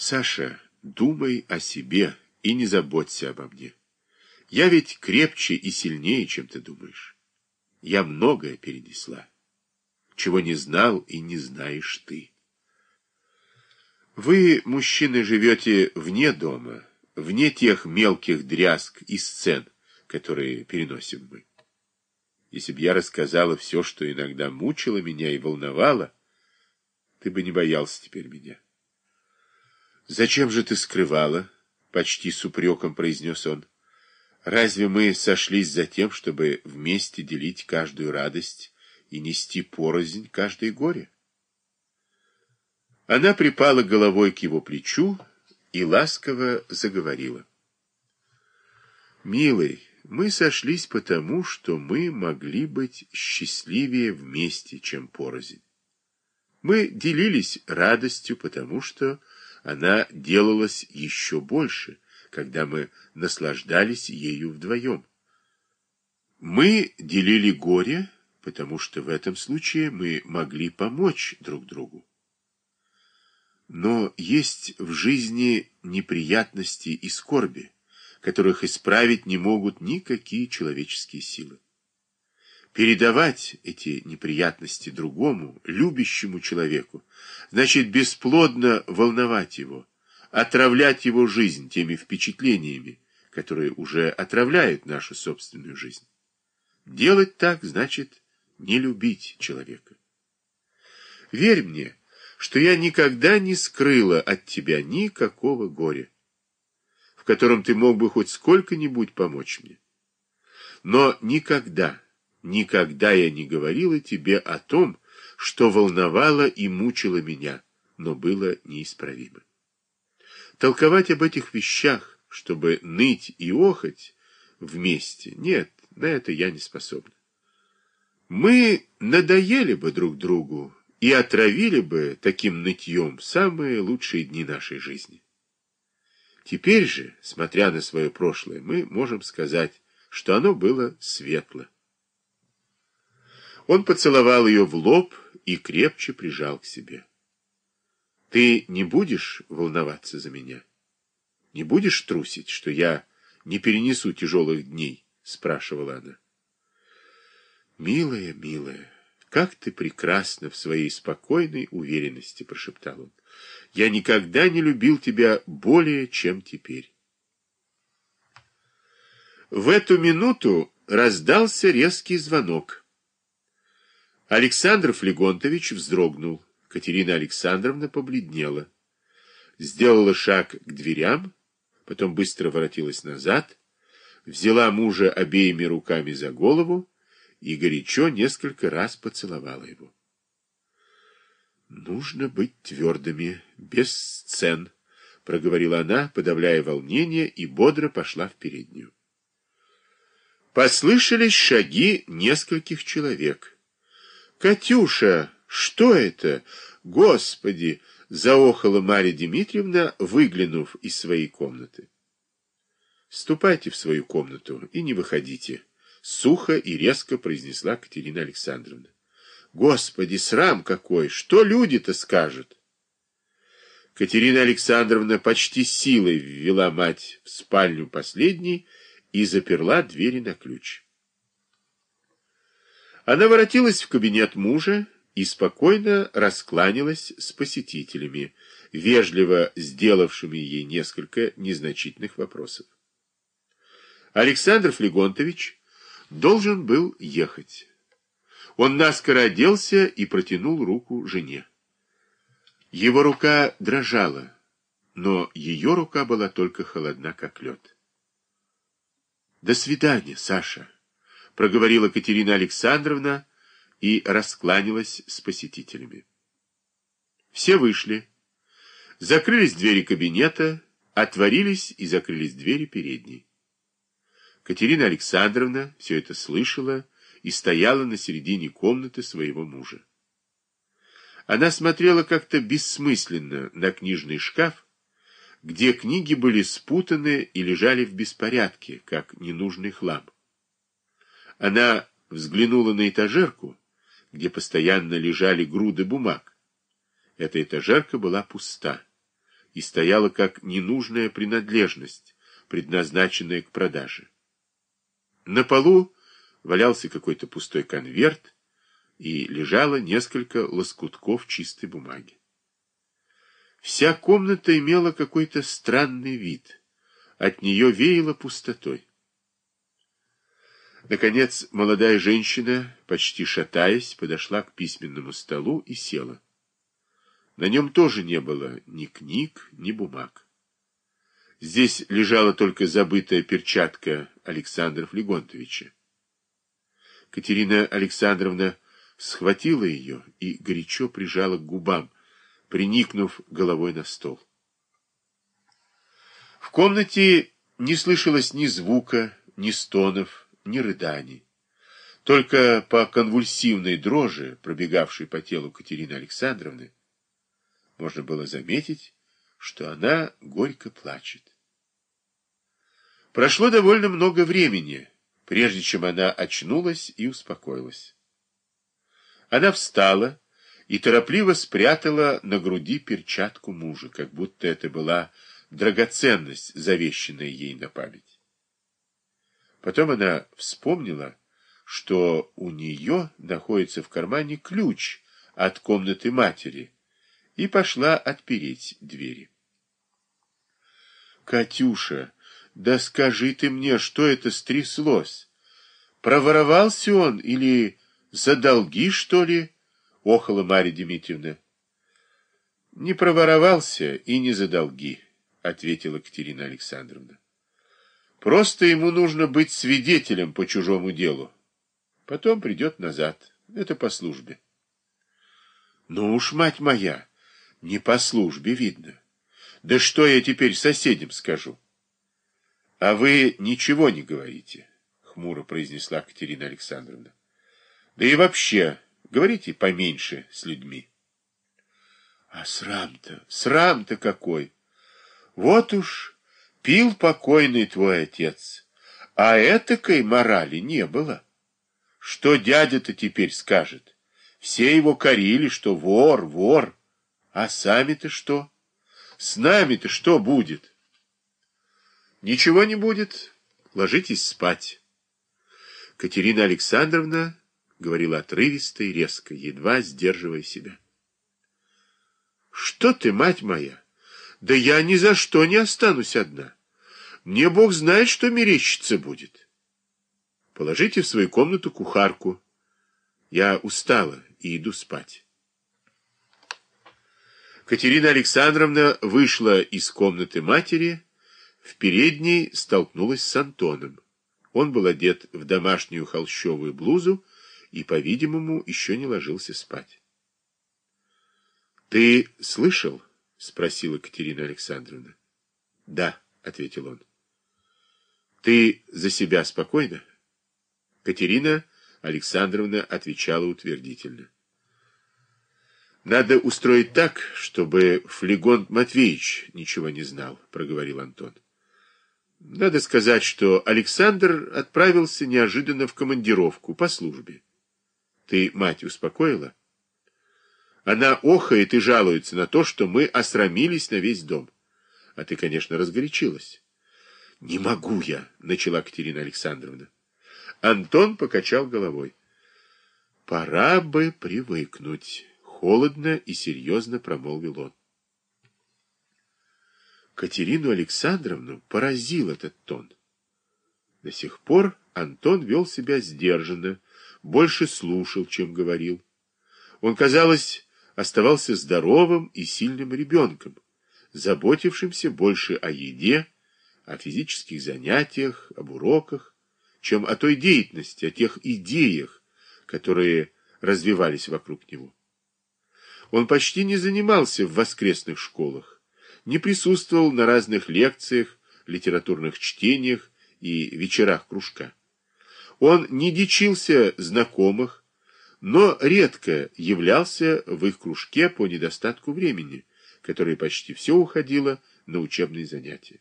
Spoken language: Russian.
Саша, думай о себе и не заботься обо мне. Я ведь крепче и сильнее, чем ты думаешь. Я многое перенесла, чего не знал и не знаешь ты. Вы, мужчины, живете вне дома, вне тех мелких дрязг и сцен, которые переносим мы. Если б я рассказала все, что иногда мучило меня и волновало, ты бы не боялся теперь меня. «Зачем же ты скрывала?» — почти с упреком произнес он. «Разве мы сошлись за тем, чтобы вместе делить каждую радость и нести порознь каждое горе?» Она припала головой к его плечу и ласково заговорила. «Милый, мы сошлись потому, что мы могли быть счастливее вместе, чем порознь. Мы делились радостью, потому что она делалась еще больше, когда мы наслаждались ею вдвоем. Мы делили горе, потому что в этом случае мы могли помочь друг другу. Но есть в жизни неприятности и скорби, которых исправить не могут никакие человеческие силы. Передавать эти неприятности другому, любящему человеку, значит бесплодно волновать его, отравлять его жизнь теми впечатлениями, которые уже отравляют нашу собственную жизнь. Делать так значит не любить человека. Верь мне, что я никогда не скрыла от тебя никакого горя, в котором ты мог бы хоть сколько-нибудь помочь мне. Но никогда Никогда я не говорила тебе о том, что волновало и мучило меня, но было неисправимо. Толковать об этих вещах, чтобы ныть и охоть вместе, нет, на это я не способна. Мы надоели бы друг другу и отравили бы таким нытьем самые лучшие дни нашей жизни. Теперь же, смотря на свое прошлое, мы можем сказать, что оно было светло. Он поцеловал ее в лоб и крепче прижал к себе. «Ты не будешь волноваться за меня? Не будешь трусить, что я не перенесу тяжелых дней?» — спрашивала она. «Милая, милая, как ты прекрасна в своей спокойной уверенности!» — прошептал он. «Я никогда не любил тебя более, чем теперь». В эту минуту раздался резкий звонок. Александр Флегонтович вздрогнул. Катерина Александровна побледнела. Сделала шаг к дверям, потом быстро воротилась назад, взяла мужа обеими руками за голову и горячо несколько раз поцеловала его. «Нужно быть твердыми, без сцен», — проговорила она, подавляя волнение, и бодро пошла в переднюю. Послышались шаги нескольких человек — «Катюша, что это? Господи!» — заохала Марья Дмитриевна, выглянув из своей комнаты. «Ступайте в свою комнату и не выходите», — сухо и резко произнесла Катерина Александровна. «Господи, срам какой! Что люди-то скажут?» Катерина Александровна почти силой ввела мать в спальню последней и заперла двери на ключ. Она воротилась в кабинет мужа и спокойно раскланялась с посетителями, вежливо сделавшими ей несколько незначительных вопросов. Александр Флегонтович должен был ехать. Он наскоро оделся и протянул руку жене. Его рука дрожала, но ее рука была только холодна, как лед. «До свидания, Саша!» Проговорила Катерина Александровна и раскланялась с посетителями. Все вышли. Закрылись двери кабинета, отворились и закрылись двери передней. Катерина Александровна все это слышала и стояла на середине комнаты своего мужа. Она смотрела как-то бессмысленно на книжный шкаф, где книги были спутаны и лежали в беспорядке, как ненужный хлам. Она взглянула на этажерку, где постоянно лежали груды бумаг. Эта этажерка была пуста. и стояла как ненужная принадлежность, предназначенная к продаже. На полу валялся какой-то пустой конверт, и лежало несколько лоскутков чистой бумаги. Вся комната имела какой-то странный вид. От нее веяло пустотой. Наконец, молодая женщина, почти шатаясь, подошла к письменному столу и села. На нем тоже не было ни книг, ни бумаг. Здесь лежала только забытая перчатка Александра Флегонтовича. Катерина Александровна схватила ее и горячо прижала к губам, приникнув головой на стол. В комнате не слышалось ни звука, ни стонов, ни рыданий. Только по конвульсивной дрожи, пробегавшей по телу Катерины Александровны, можно было заметить, что она горько плачет. Прошло довольно много времени, прежде чем она очнулась и успокоилась. Она встала и торопливо спрятала на груди перчатку мужа, как будто это была драгоценность, завещанная ей на память. Потом она вспомнила, что у нее находится в кармане ключ от комнаты матери, и пошла отпереть двери. «Катюша, да скажи ты мне, что это стряслось? Проворовался он или за долги, что ли?» — охала Марья Дмитриевна. «Не проворовался и не за долги», — ответила Катерина Александровна. «Просто ему нужно быть свидетелем по чужому делу. Потом придет назад. Это по службе». «Ну уж, мать моя!» Не по службе, видно. Да что я теперь соседям скажу? — А вы ничего не говорите, — хмуро произнесла Катерина Александровна. — Да и вообще, говорите поменьше с людьми. — А срам-то, срам-то какой! Вот уж пил покойный твой отец, а этакой морали не было. Что дядя-то теперь скажет? Все его корили, что вор, вор. А сами-то что? С нами-то что будет? Ничего не будет. Ложитесь спать. Катерина Александровна говорила отрывисто и резко, едва сдерживая себя. Что ты, мать моя? Да я ни за что не останусь одна. Мне Бог знает, что мерещиться будет. Положите в свою комнату кухарку. Я устала и иду спать. Катерина Александровна вышла из комнаты матери, в передней столкнулась с Антоном. Он был одет в домашнюю холщовую блузу и, по-видимому, еще не ложился спать. — Ты слышал? — спросила Катерина Александровна. — Да, — ответил он. — Ты за себя спокойна? Катерина Александровна отвечала утвердительно. — надо устроить так, чтобы Флегонт Матвеевич ничего не знал, проговорил Антон. Надо сказать, что Александр отправился неожиданно в командировку по службе. Ты мать успокоила? Она охает и жалуется на то, что мы осрамились на весь дом. А ты, конечно, разгорячилась. Не могу я, начала Катерина Александровна. Антон покачал головой. Пора бы привыкнуть. Холодно и серьезно промолвил он. Катерину Александровну поразил этот тон. До сих пор Антон вел себя сдержанно, больше слушал, чем говорил. Он, казалось, оставался здоровым и сильным ребенком, заботившимся больше о еде, о физических занятиях, об уроках, чем о той деятельности, о тех идеях, которые развивались вокруг него. Он почти не занимался в воскресных школах, не присутствовал на разных лекциях, литературных чтениях и вечерах кружка. Он не дичился знакомых, но редко являлся в их кружке по недостатку времени, которое почти все уходило на учебные занятия.